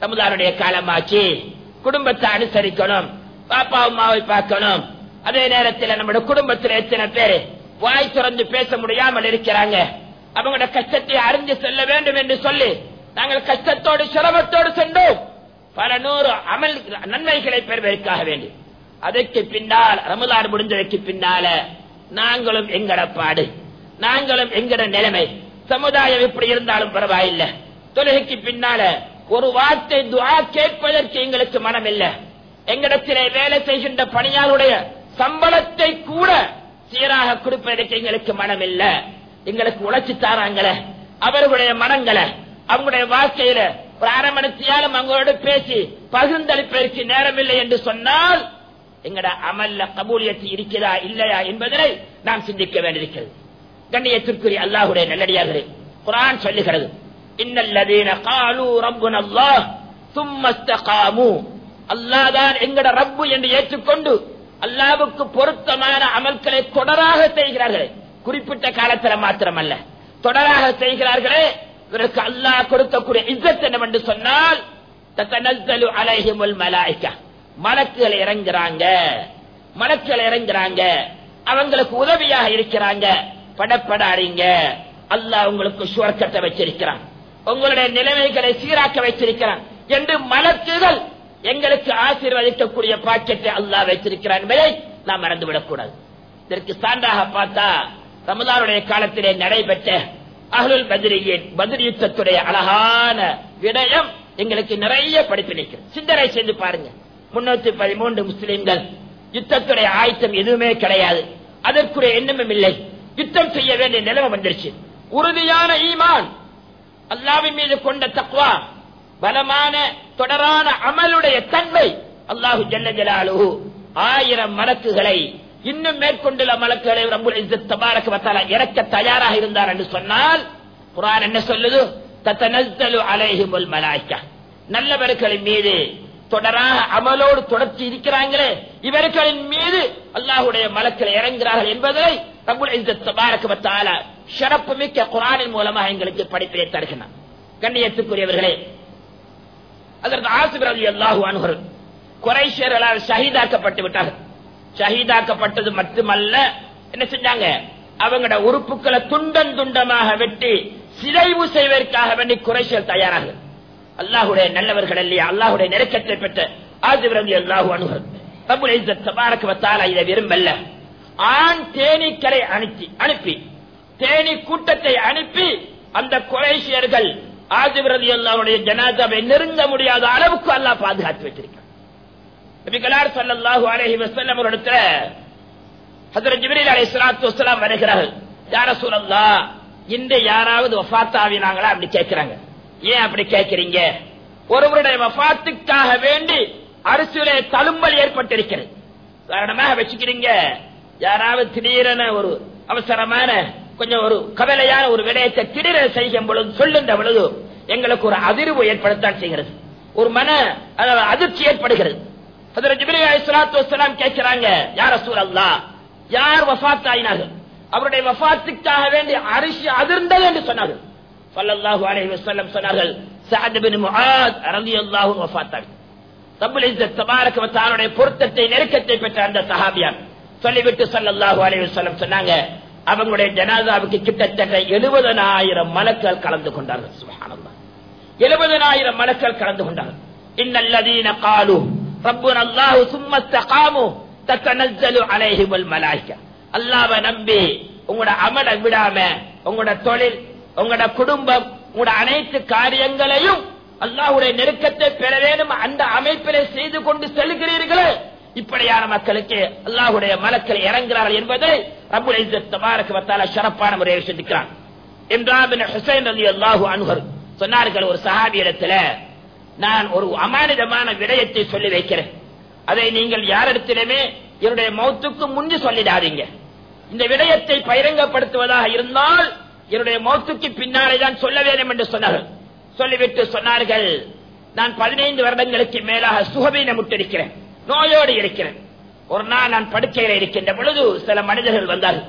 ரமதானுடைய காலமாச்சு. குடும்பத்தை அனுசரிக்கணும். பாப்பா அம்மாவை பார்க்கணும். அதே நேரத்தில் நம்முடைய குடும்பத்தில் எத்தனை பேர் வாய் திறந்து பேச முடியாமல் இருக்கிறாங்க? அவங்களோட கஷ்டத்தை அறிந்து செல்ல வேண்டும் என்று சொல்லி நாங்கள் கஷ்டத்தோடு சிரமத்தோடு சென்றோம். பல நூறு அமல் நன்மைகளை பெறுவதற்காக வேண்டும் அதற்கு பின்னால் ரமதான் முடிஞ்சதற்கு பின்னால நாங்களும் எங்கட பாடு நாங்களும் எங்கட நிலைமை சமுதாயம் எப்படி இருந்தாலும் பரவாயில்லை. தொழுகைக்கு பின்னால ஒரு வார்த்தை துவா கேட்பதற்கு எங்களுக்கு மனம் இல்லை எங்களிடத்திலே வேலை செய்கின்ற பணியாளருடைய சம்பளத்தை கூட சீராக கொடுப்பதற்கு எங்களுக்கு மனம் இல்லை எங்களுக்கு உழைச்சி தாராங்களே அவர்களுடைய மனங்களை அவங்களுடைய வாழ்க்கையில ஒரு அவங்களோட பேசி பகிர்ந்தளிப்பதற்கு நேரம் இல்லை என்று சொன்னால் எங்கட அமல்ல கபூலியத்தில் இருக்கிறதா இல்லையா என்பதனை நாம் சிந்திக்க வேண்டியிருக்கிறது. கண்ணியத்திற்குரிய அல்லாஹுடைய நல்லடியார்களே குரான் சொல்லுகிறது இன்னல்லதீன காலு ரப்புன அல்லாஹ் சும்ம இஸ்தகாமு. அல்லாஹ் எங்கட ரப்பு என்று ஏற்றுக்கொண்டு அல்லாவுக்கு பொருத்தமான அமல்களை தொடராக செய்கிறார்களே. குறிப்பிட்ட காலத்துல மாத்திரமல்ல. தொடராக செய்கிறார்களே இவருக்கு அல்லாஹ் கொடுக்கக்கூடிய இஜத் என்னவென்று சொன்னால் தத்தனஸ்ஸலு அலைஹிமுல் மலாய்க்கா. மலக்குகள் இறங்குறாங்க. மலக்குகள் இறங்குறாங்க. அவங்களுக்கு உதவியாக இருக்கிறாங்க. படப்படாதீங்க. அல்லாஹ் உங்களுக்கு சுவர்க்கத்தை வச்சிருக்கிறான். உங்களுடைய நிலைமைகளை சீராக்க வைத்திருக்கிறான் என்று மலக்குகள் எங்களுக்கு ஆசீர்வதிக்கக்கூடிய பாக்கெட்டை அல்லாஹ் வைத்திருக்கிறான். என்பதை நாம் மறந்துவிடக் கூடாது இதற்கு சான்றாக பார்த்தா ரமதானுடைய காலத்திலே நடைபெற்ற அகலுல் பதிரியின் பதில் யுத்தத்துடைய அழகான விடயம் எங்களுக்கு நிறைய படிப்பினைக்கு சிந்தனை செய்து பாருங்க. முன்னூத்தி பதிமூன்று முஸ்லிம்கள் யுத்தத்துடைய ஆயத்தம் எதுவுமே கிடையாது. அதற்குரிய எண்ணமும் இல்லை. யுத்தம் செய்ய வேண்டிய நிலைமை வந்துருச்சு. உறுதியான ஈமான் அல்லாவின் மீது கொண்ட தக்வா பலமான தொடரான அமலுடைய தன்மை அல்லாஹு ஜல்ல ஜலாலு ஆயிரம் மரக்குகளை இன்னும் மேற்கொண்டுள்ள மலக்குகளை ரப்புல் தபாரக்கு தபாரக இறக்க தயாராக இருந்தார் என்று சொன்னால் குரான் என்ன சொல்லுது? தத்தனு அலைஹிமுல் மலாய்க்கா. நல்லவர்களின் மீது தொடராக அமலோடு தொடர்ச்சி இருக்கிறாங்களே இவர்களின் மீது அல்லாஹுடைய மலக்கில் இறங்குகிறார்கள் என்பதை ரப்புல் தபாரக்கு பத்தால சிறப்பு மிக்க குரானின் மூலமாக எங்களுக்கு படிப்பினை தருகிறார் கண்ணியத்துக்குரியவர்களே அதற்கு ஆசிபர் அலி அல்லாஹு அனுகர் ஷஹீதாக்கப்பட்டு விட்டார்கள். ஷஹீதாக்கப்பட்டது மட்டுமல்ல என்ன செஞ்சாங்க? அவங்களோட உறுப்புகளை துண்டம் துண்டமாக வெட்டி சிதைவு செய்வதற்காக வேண்டி குறைசியல் தயாராக. அல்லாஹுடைய நல்லவர்கள் இல்லையா அல்லாஹுடைய நெருக்கத்தை பெற்ற ஆசிபர் அலி அல்லாஹு அணுகிறது இதை விரும்பல்ல ஆண் தேனீக்களை அனுப்பி அனுப்பி தேனி கூட்டத்தை அனுப்பி அந்த குறைசியர்கள் ஆதிபிரதி அல்லாவுடைய ஜனாதாவை நெருங்க முடியாத அளவுக்கு அல்லாஹ் பாதுகாத்து வச்சிருக்கான் நபிகளார் ஸல்லல்லாஹு அலைஹி வஸல்லம் அவரிடத்துல ஹஜ்ரத் ஜிப்ரீல் அலைஹிஸ்ஸலாத்து வஸலாம் வருகிறார்கள். யா ரசூலல்லாஹ் இன்று யாராவது வஃபாத் அப்படி கேட்கிறாங்க. ஏன் அப்படி கேட்கிறீங்க? ஒருவருடைய வஃபாத்துக்காக வேண்டி அரசியலே தழும்பல் ஏற்பட்டிருக்கிறது. காரணமாக வச்சுக்கிறீங்க யாராவது திடீரென ஒரு அவசரமான கொஞ்சம் ஒரு கவலையான ஒரு விடயத்தை திடீரென செய்யும் பொழுது சொல்லுகின்ற பொழுது எங்களுக்கு ஒரு அதிர்வு ஏற்படத்தான் செய்கிறது. ஒரு மன அதாவது அதிர்ச்சி ஏற்படுகிறது. கேட்கிறாங்க யார் ரசூல் அல்லா யார் வஃபாத் ஆயினார்கள் அவருடைய வஃபாத்துக்காக வேண்டி அரிசி அதிர்ந்தது என்று சொன்னார்கள். ஸல்லல்லாஹு அலைஹி வஸல்லம் சொன்னார்கள் சஅத் பின் முஆத் ரலியல்லாஹு வஃபாத்தார் பொருத்தத்தை நெருக்கத்தை பெற்ற அந்த சஹாபியார் சொல்லிவிட்டு ஸல்லல்லாஹு அலைஹி வஸல்லம் சொன்னாங்க அவங்களுடைய ஜனாதாவுக்கு கிட்டத்தட்ட எழுபதனாயிரம் மலக்கள் கலந்து கொண்டார்கள். சுபஹானல்லாஹ். எழுபதனாயிரம் மலக்கள் கலந்து கொண்டார்கள். இன்னல்லதீன காலு ரப்புன அல்லாஹு சும்ம இஸ்தகாமு அலைஹிமுல் மலாயிகா அல்லாஹ்வை நம்பி உங்களோட அமல விடாம உங்களோட தொழில் உங்களோட குடும்பம் உங்களோட அனைத்து காரியங்களையும் அல்லாஹுடைய நெருக்கத்தை பெற வேண்டும் அந்த அமைப்பிலே செய்து கொண்டு செல்கிறீர்களே. இப்படியான மக்களுக்கு அல்லாஹுடைய மலக்கள் இறங்குகிறார்கள் என்பதை ரபுல் தபாரக சிறப்பான முறையில் சிந்திக்கிறான். இம்ரான் ஹுசைன் அலி அல்லாஹு அனுகர் சொன்னார்கள் ஒரு சஹாபியிடத்துல நான் ஒரு அமானிதமான விடயத்தை சொல்லி வைக்கிறேன். அதை நீங்கள் யாரிடத்திலுமே என்னுடைய மௌத்துக்கு முன்பு சொல்லிடாதீங்க. இந்த விடயத்தை பகிரங்கப்படுத்துவதாக இருந்தால் என்னுடைய மௌத்துக்கு பின்னாலே தான் சொல்ல வேண்டும் என்று சொன்னார்கள். சொல்லிவிட்டு சொன்னார்கள் நான் பதினைந்து வருடங்களுக்கு மேலாக சுகபீனமுட்டிருக்கிறேன் நோயோடு இருக்கிறேன். ஒரு நாள் நான் படுக்கையில் இருக்கின்ற பொழுது சில மனிதர்கள் வந்தார்கள்.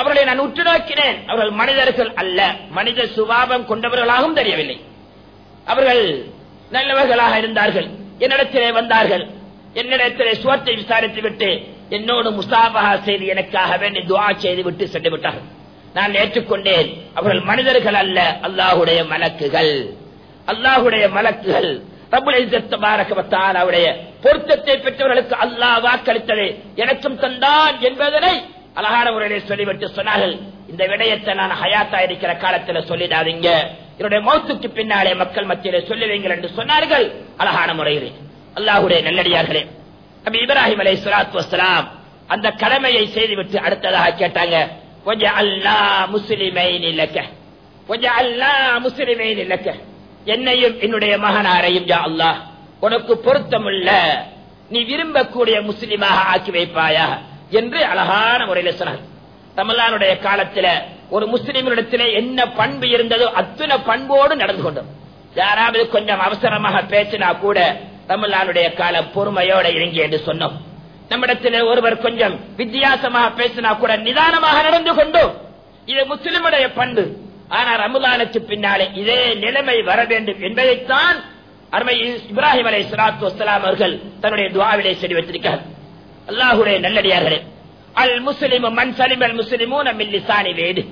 அவர்களை நான் உற்று நோக்கினேன். அவர்கள் மனிதர்கள் அல்ல மனித சுபாவம் கொண்டவர்களாகவும் தெரியவில்லை. அவர்கள் நல்லவர்களாக இருந்தார்கள். என்னிடத்திலே வந்தார்கள். என்னிடத்திலே சுவத்தை விசாரித்து விட்டு என்னோடு முசாபகா செய்து எனக்காக வேண்டி துவா செய்து விட்டு சென்று விட்டார்கள் நான் ஏற்றுக்கொண்டேன். அவர்கள் மனிதர்கள் அல்ல அல்லாஹுடைய மலக்குகள். அல்லாஹுடைய மலக்குகள். அவருடைய பொருத்தத்தை பெற்றவர்களுக்கு அல்லாஹ் வாக்களித்தது எனக்கும் தந்தான் என்பதனை அழகான முறையிலே சொல்லிவிட்டு சொன்னார்கள். இந்த விடயத்தை நான் ஹயாத்தா இருக்கிற காலத்துல சொல்லிடாதீங்க. என்னுடைய மௌத்துக்கு பின்னாலே மக்கள் மத்தியிலே சொல்லுவீங்கள் என்று சொன்னார்கள். அழகான முறையிலே. அல்லாஹுடைய நல்லடியார்களே. அபி இப்ராஹிம் அலை சலாத்து வசலாம் அந்த கடமையை செய்துவிட்டு அடுத்ததாக கேட்டாங்க கொஞ்சம் அல்லா முஸ்லிமை நிலக்க கொஞ்சம் அல்லா முஸ்லிமை நிலக்க என்னையும் என்னுடைய மகனாரையும் யா அல்லாஹ் உனக்கு பொருத்தமுள்ள நீ விரும்பக்கூடிய முஸ்லிமாக ஆக்கி வைப்பாயா என்று அழகான முறையில் சொன்னார் ரமலானுடைய காலத்துல ஒரு முஸ்லிம்களிடத்திலே என்ன பண்பு இருந்ததோ அத்தனை பண்போடு நடந்து கொண்டோம். யாராவது கொஞ்சம் அவசரமாக பேசினா கூட ரமலானுடைய காலம் பொறுமையோட இறங்கி என்று சொன்னோம். நம்மிடத்தில் ஒருவர் கொஞ்சம் வித்தியாசமாக பேசினா கூட நிதானமாக நடந்து கொண்டோம். இது முஸ்லிமுடைய பண்பு. ஆனா ரமலானுக்கு பின்னாலே இதே நிலைமை வர வேண்டும் என்பதைத்தான் அருமை இப்ராஹிம் அலை சலாத்து வசலாம் அவர்கள் தன்னுடைய துவாவிலே செடி வைத்திருக்கிறார். அல்லாஹுடைய நல்லடியார்களே அல் முஸ்லிம் மண் சலிம் அல் முஸ்லிமும் நம்ம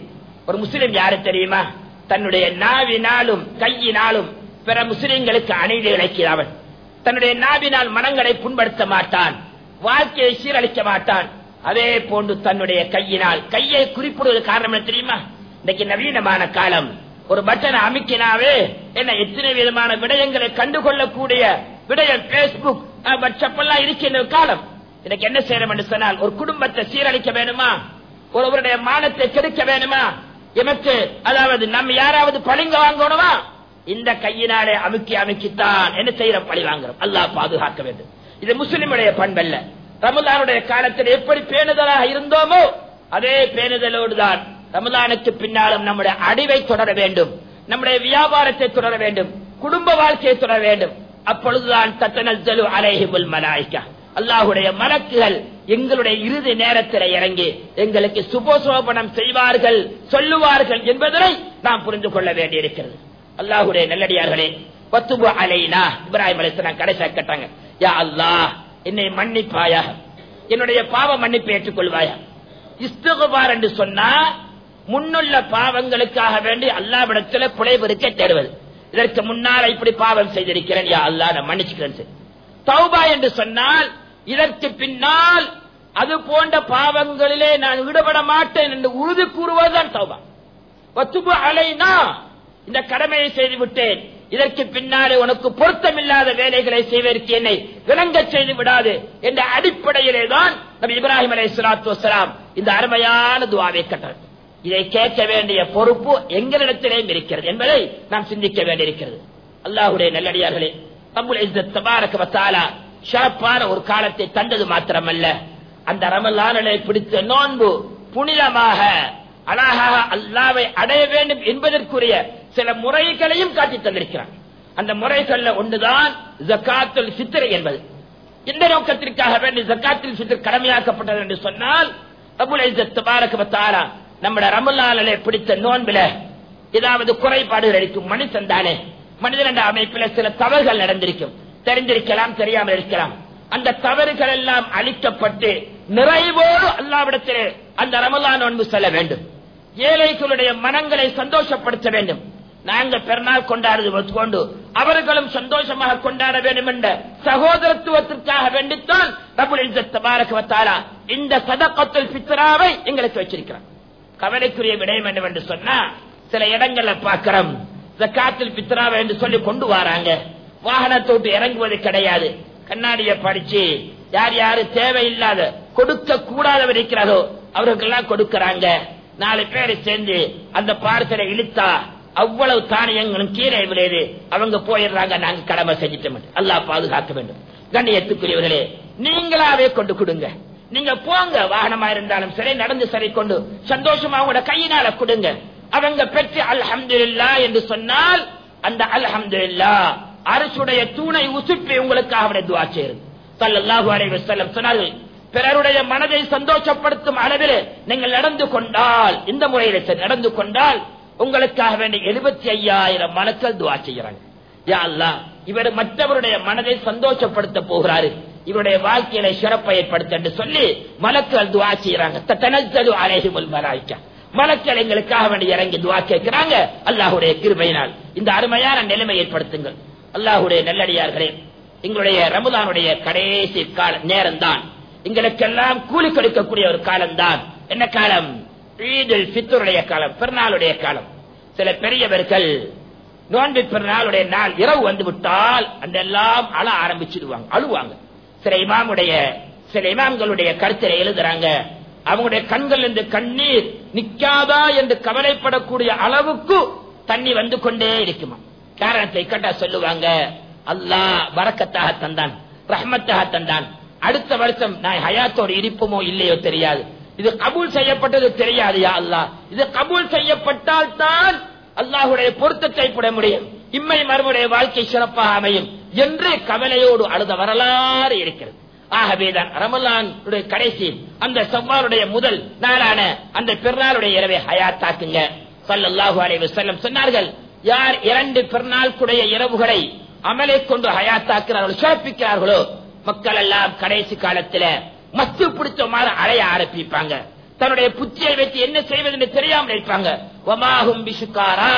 ஒரு முஸ்லிம் யாரு தெரியுமா? தன்னுடைய நாவினாலும் கையினாலும் பிற முஸ்லிம்களுக்கு அநீதி இழைக்கிறவன் தன்னுடைய நாவினால் மனங்களை புண்படுத்த மாட்டான். வாழ்க்கையை சீரழிக்க மாட்டான். அதே போன்று தன்னுடைய கையினால் கையை குறிப்பிடுவது காரணம் என்ன தெரியுமா? இன்னைக்கு நவீனமான காலம். ஒரு பட்டனை அமைக்கினாவே என்ன எத்தனை விதமான விடயங்களை கண்டுகொள்ளக்கூடிய விடயம் பேஸ்புக் வாட்ஸ்அப் எல்லாம் இருக்கின்ற காலம். எனக்கு என்ன செய்யணும் என்று சொன்னால் ஒரு குடும்பத்தை சீரழிக்க வேணுமா? ஒருவருடைய மானத்தை கெடுக்க வேணுமா? எமக்கு அதாவது நம்ம யாராவது பழிங்க வாங்கணுமா? இந்த கையினாலே அமுக்கி அமுக்கித்தான். என்ன செய்யற பழி வாங்குறோம். அல்லாஹ் பாதுகாக்க வேண்டும். இது முஸ்லிமுடைய பண்பல்ல. ரமலானுடைய காலத்தில் எப்படி பேணுதலாக இருந்தோமோ அதே பேணுதலோடு தான் ரமலானுக்கு பின்னாலும் நம்முடைய அடிவை தொடர வேண்டும். நம்முடைய வியாபாரத்தை தொடர வேண்டும். குடும்ப வாழ்க்கையை தொடர வேண்டும். அப்பொழுதுதான் தத்தனல் அலைஹிபுல் மலாய்க்கா. அல்லாஹுடைய மலக்குகள் எங்களுடைய இறுதி நேரத்தில் இறங்கி எங்களுக்கு சுபசோபனம் செய்வார்கள் சொல்லுவார்கள் என்பதனை நாம் புரிந்து கொள்ள வேண்டியிருக்கிறது. அல்லாஹுடைய நல்லடியார்களே பத்துபு அலைனா இப்ராஹிம் அலிஸ்லாம் கடைசியா கேட்டாங்க யா அல்லாஹ் என்னை மன்னிப்பாயா? என்னுடைய பாவ மன்னிப்பை ஏற்றுக்கொள்வாயா? இஸ்துகுபார் என்று சொன்னா முன்னுள்ள பாவங்களுக்காக வேண்டி அல்லாவிடத்தில் புலைபெருக்க தேடுவது. இதற்கு முன்னால் இப்படி பாவம் செய்திருக்கிறேன் யா அல்லா நான் மன்னிச்சுக்கிறேன். தௌபா என்று சொன்னால் இதற்கு பின்னால் அது போன்ற பாவங்களிலே நான் ஈடுபட மாட்டேன் என்று உறுதி கூறுவதுதான் தௌபா. வத்துபு அலைனா இந்த கடமையை செய்து விட்டேன் இதற்கு பின்னாலே உனக்கு பொருத்தமில்லாத வேலைகளை செய்வதற்கு என்னை விளங்க செய்து விடாது என்ற அடிப்படையிலே தான் நம் இப்ராஹிம் அலை சலாத்து வசலாம் இந்த அருமையான துவாவை கட்டார் இதை கேட்க வேண்டிய பொறுப்பு எங்களிடத்திலேயும் இருக்கிறது என்பதை நாம் சிந்திக்க வேண்டியிருக்கிறது. அல்லாஹுடைய நல்லடியார்களே நம்முடைய தபாரக வத்தாலா சிறப்பான ஒரு காலத்தை தந்தது மாத்திரமல்ல. அந்த ரமலானலை பிடித்த நோன்பு புனிதமாக அழகாக அல்லாவை அடைய வேண்டும் என்பதற்குரிய சில முறைகளையும் காட்டி தந்திருக்கிறான் அந்த முறைகள்ல ஒன்றுதான் ஜக்காத்துல் சித்திரை என்பது. இந்த நோக்கத்திற்காக வேண்டி ஜக்காத்தில் சித்திர கடமையாக்கப்பட்டது என்று சொன்னால் அபுல் இஸ்ஸத் தபாரக பிடித்த நோன்பில ஏதாவது குறைபாடுகள் இருக்கும் மனுஷன் தானே. மனிதன் என்ற அமைப்பில சில தவறுகள் நடந்திருக்கும். தெரிந்திருக்கலாம் தெரியாமல் இருக்கலாம். அந்த தவறுகள் எல்லாம் அழிக்கப்பட்டு நிறைவோடு அல்லாவிடத்திலே அந்த ரமலான் நோன்பு செல்ல வேண்டும். ஏழைகளுடைய மனங்களை சந்தோஷப்படுத்த வேண்டும். நாங்கள் பெருநாள் கொண்டாடுவது கொண்டு அவர்களும் சந்தோஷமாக கொண்டாட வேண்டும் என்ற சகோதரத்துவத்திற்காக வேண்டித்தான் ரபுல் இந்த சதக்கத்தில் பித்ராவை எங்களுக்கு வச்சிருக்கிறார். கவலைக்குரிய விடயம் என்னவென்று சொன்னா சில இடங்கள்ல பார்க்கிறோம் ஜக்காத்தில் பித்ராவை என்று சொல்லி கொண்டு வராங்க. வாகனத்தை விட்டு இறங்குவது கிடையாது. கண்ணாடியை படிச்சு யார் யாரு தேவையில்லாத கொடுக்க கூடாதவர் இருக்கிறாரோ அவர்களுக்கெல்லாம் கொடுக்கறாங்க. நாலு பேரை சேர்ந்து அந்த பார்சலை இழுத்தா அவ்வளவு தானியங்களும் கீழே விளையுது. அவங்க போயிடுறாங்க நாங்க கடமை செஞ்சிட்டோம். அல்லா பாதுகாக்க வேண்டும். கண்ணியத்துக்குரியவர்களே நீங்களாவே கொண்டு கொடுங்க. நீங்க போங்க வாகனமா இருந்தாலும் சரி நடந்து சரி கொண்டு சந்தோஷமா உங்களோட கையினால கொடுங்க. அவங்க பெற்று அல்ஹம்துலில்லா என்று சொன்னால் அந்த அல்ஹம்துலில்லா அரசுடைய தூணை உசுப்பி உங்களுக்காக அவருடைய துவா செய்யுது சல்லல்லாஹு சொன்னார்கள் பிறருடைய மனதை சந்தோஷப்படுத்தும் அளவில் நீங்கள் நடந்து கொண்டால் இந்த முறையில் நடந்து கொண்டால் உங்களுக்காக வேண்டிய எழுபத்தி ஐயாயிரம் மலக்கள் துவா செய்யறாங்க யா அல்லாஹ் இவர் மற்றவருடைய மனதை சந்தோஷப்படுத்த போகிறாரு. இவருடைய வாழ்க்கையில சிறப்பை ஏற்படுத்த என்று சொல்லி மலக்கள் துவா செய்யறாங்க தனத்தது அலேஹிமுல் மலாய்க்கா. மலக்கள் எங்களுக்காக வேண்டி இறங்கி துவா கேட்கிறாங்க. அல்லாஹுடைய கிருபையினால். இந்த அருமையான நிலைமை ஏற்படுத்துங்கள். அல்லாஹுடைய நல்லடியார்களே எங்களுடைய ரமதானுடைய கடைசி கால நேரம் தான் எங்களுக்கெல்லாம் கூலி கொடுக்கக்கூடிய ஒரு காலம் தான் என்ன காலம்? ஈதுல் ஃபித்ருடைய காலம் பெருநாளுடைய காலம். சில பெரியவர்கள் நோன்பு பெருநாளுடைய நாள் இரவு வந்து விட்டால் அந்த எல்லாம் அழ ஆரம்பிச்சிடுவாங்க அழுவாங்க. சில இமாமுடைய சில இமாம்களுடைய கருத்தில எழுதுறாங்க அவங்களுடைய கண்கள் இருந்து கண்ணீர் நிக்காதா என்று கவலைப்படக்கூடிய அளவுக்கு தண்ணி வந்து கொண்டே இருக்குமா காரணத்தை கேட்டா சொல்லுவாங்க. அல்லாஹ் வரக்கத்தாக தந்தான் ரஹ்மத்தாக தந்தான். அடுத்த வருஷம் நான் ஹயாத்தோடு இருப்போமோ இல்லையோ தெரியாது. இது கபூல் செய்யப்பட்டது தெரியாது யா இது கபூல் செய்யப்பட்டால் தான் அல்லாஹுடைய பொருத்தத்தை பெற முடியும். இம்மை மறுபடைய வாழ்க்கை சிறப்பாக அமையும் என்று கவலையோடு அழுத வரலாறு இருக்கிறது. ஆகவேதான் ரமலான் கடைசி அந்த செவ்வாருடைய முதல் நாளான அந்த பெருநாளுடைய இரவை ஹயாத்தாக்குங்க சல்லல்லாஹு அலைஹி செல்லம் சொன்னார்கள் யார் இரண்டு பெருநாளுக்குடைய இரவுகளை அமலை கொண்டு ஹயாத்தாக்குறார்களோ சிறப்பிக்கிறார்களோ மக்கள் எல்லாம் கடைசி காலத்துல மத்து பிடித்தமாறு அலைய ஆரம்பிப்பாங்க. தன்னுடைய புத்தியை வைத்து என்ன செய்வது என்று தெரியாமல் இருப்பாங்க ஒமாகும் பிசுக்காரா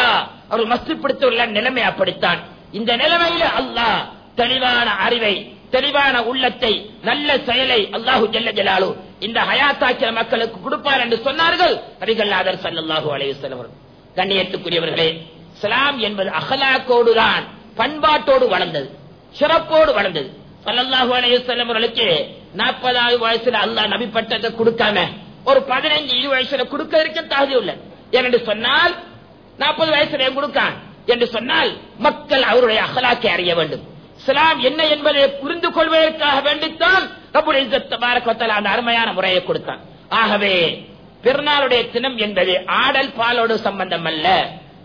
அவர்கள் மஸ்து பிடித்துள்ள நிலைமை அப்படித்தான். இந்த நிலைமையில அல்லாஹ் தெளிவான அறிவை தெளிவான உள்ளத்தை நல்ல செயலை அல்லாஹு ஜெல்ல ஜலாலு இந்த ஹயாத்தாக்கிற மக்களுக்கு கொடுப்பார் என்று சொன்னார்கள். நபிகள்நாதர் சல்லல்லாஹு அலையுஸ்லம் அவர்கள். கண்ணியத்துக்குரியவர்களே இஸ்லாம் என்பது அகலாக்கோடு தான் பண்பாட்டோடு வளர்ந்தது சிறப்போடு வளர்ந்தது. பல்லல்லாஹு அலையுஸ்லம் அவர்களுக்கு நாற்பதாவது வயசுல அல்லாஹ் நபி பட்டத்தை கொடுக்காம ஒரு பதினைஞ்சு இருபது வயசுல கொடுக்கறதுக்கு தகுதி இல்லை. என்று சொன்னால் நாற்பது வயசுல கொடுக்கான்? என்று சொன்னால் மக்கள் அவருடைய அகலாக்கை அறிய வேண்டும். இஸ்லாம் என்ன என்பதை புரிந்து கொள்வதற்காக வேண்டித்தான் அந்த அருமையான முறையை கொடுத்தான். ஆகவே பெருநாளுடைய தினம் என்பது ஆடல் பாலோடு சம்பந்தம் அல்ல.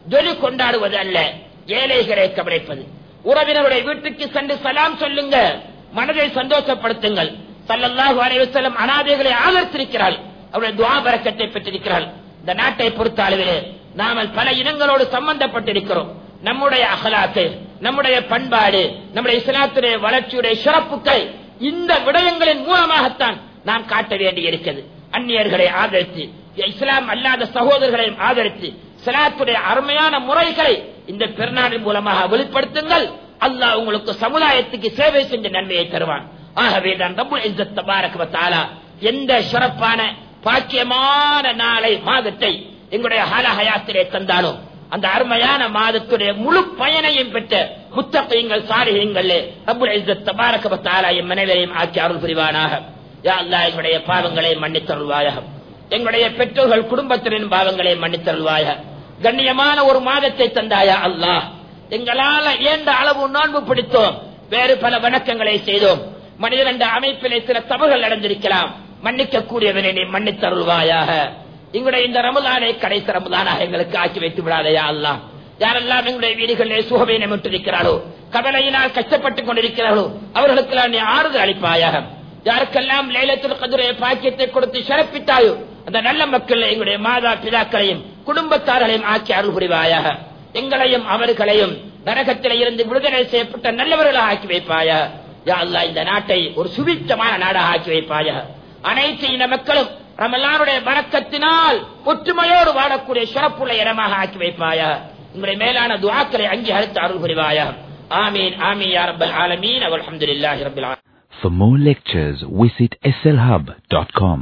ஜொலி கொண்டாடுவது அல்ல. ஏழைகளை கவனிப்பது. உறவினருடைய வீட்டுக்கு சென்று சலாம் சொல்லுங்க. மனதை சந்தோஷப்படுத்துங்கள். சல்லல்லாஹு அலைஹி அனாதைகளை ஆதரித்திருக்கிறாள். அவருடைய துவா பரக்கத்தை பெற்றிருக்கிறாள். இந்த நாட்டை பொறுத்த அளவிலே நாமல் பல இனங்களோடு சம்பந்தப்பட்டிருக்கிறோம். நம்முடைய அகலாத்து நம்முடைய பண்பாடு நம்முடைய இஸ்லாத்துடைய வளர்ச்சியுடைய சிறப்புகள் இந்த விடயங்களின் மூலமாகத்தான் நாம் காட்ட வேண்டி இருக்கிறது அந்நியர்களை ஆதரித்து இஸ்லாம் அல்லாத சகோதரர்களையும் ஆதரித்து சலாத்துடைய அருமையான முறைகளை இந்த பெருநாளின் மூலமாக வெளிப்படுத்துங்கள். அல்லாஹ் உங்களுக்கு சமுதாயத்துக்கு சேவை செஞ்ச நன்மையை தருவான். ஆகவே தான் ரபுல் இஸ்ஸத் எந்த சிறப்பான பாக்கியமான நாளை மாதத்தை எங்களுடைய ஹலஹயாத்திலே தந்தாலும் அந்த அருமையான மாதத்துடைய முழு பயனையும் பெற்ற முத்தகையங்கள் சாரிகங்கள் ரபுல் இஸ்ஸத் என் வ மனைவரையும் ஆக்கி அருள் புரிவானாக. யா அல்லா எங்களுடைய பாவங்களை மன்னித்தருள்வாயகம் எங்களுடைய பெற்றோர்கள் குடும்பத்தினரின் பாவங்களை மன்னித்தருள்வாயகம் கண்ணியமான ஒரு மாதத்தை தந்தாயா அல்லாஹ். எங்களால ஏண்ட அளவு நோன்பு பிடித்தோம். வேறு பல வணக்கங்களை செய்தோம். மனிதன் என்ற அமைப்பிலே சில தவறுகள் நடந்திருக்கலாம். மன்னிக்க கூடியவனை நீ மன்னித்தருள்வாயாக எங்களுடைய இந்த ரமலானை கடைசி ரமலானாக எங்களுக்கு ஆக்கி வைத்து விடாதையா அல்லாஹ். யாரெல்லாம் எங்களுடைய வீடுகளிலே சுகவீனை விட்டிருக்கிறாரோ கவலையினால் கஷ்டப்பட்டுக் கொண்டிருக்கிறார்களோ அவர்களுக்கெல்லாம் நீ ஆறுதல் அளிப்பாயாக. யாருக்கெல்லாம் லேலத்தில் கதிரைய பாக்கியத்தை கொடுத்து சிறப்பித்தாயோ அந்த நல்ல மக்கள் எங்களுடைய மாதா பிதாக்களையும் குடும்பத்தார்களையும் ஆக்கி அருள் புரிவாயாக. எங்களையும் அவர்களையும் நரகத்தில இருந்து விடுதலை செய்யப்பட்ட நல்லவர்களாக ஆக்கி வைப்பாயா யா அல்லாஹ் இந்த நாட்டை ஒரு சுபிச்சமான நாடாக ஆக்கி வைப்பாயா அனைத்து இன மக்களும் ரமலானுடைய வணக்கத்தினால் ஒற்றுமையோடு வாழக்கூடிய சிறப்புள்ள இடமாக ஆக்கி வைப்பாயா உங்களுடைய மேலான துவாக்களை அங்கீகரித்து அருள் புரிவாயா ஆமீன் ஆமீன் யா ரப்பல் ஆலமீன். அல்ஹம்துலில்லாஹி ரப்பில் ஆலமீன். For more lectures, visit slhub.com.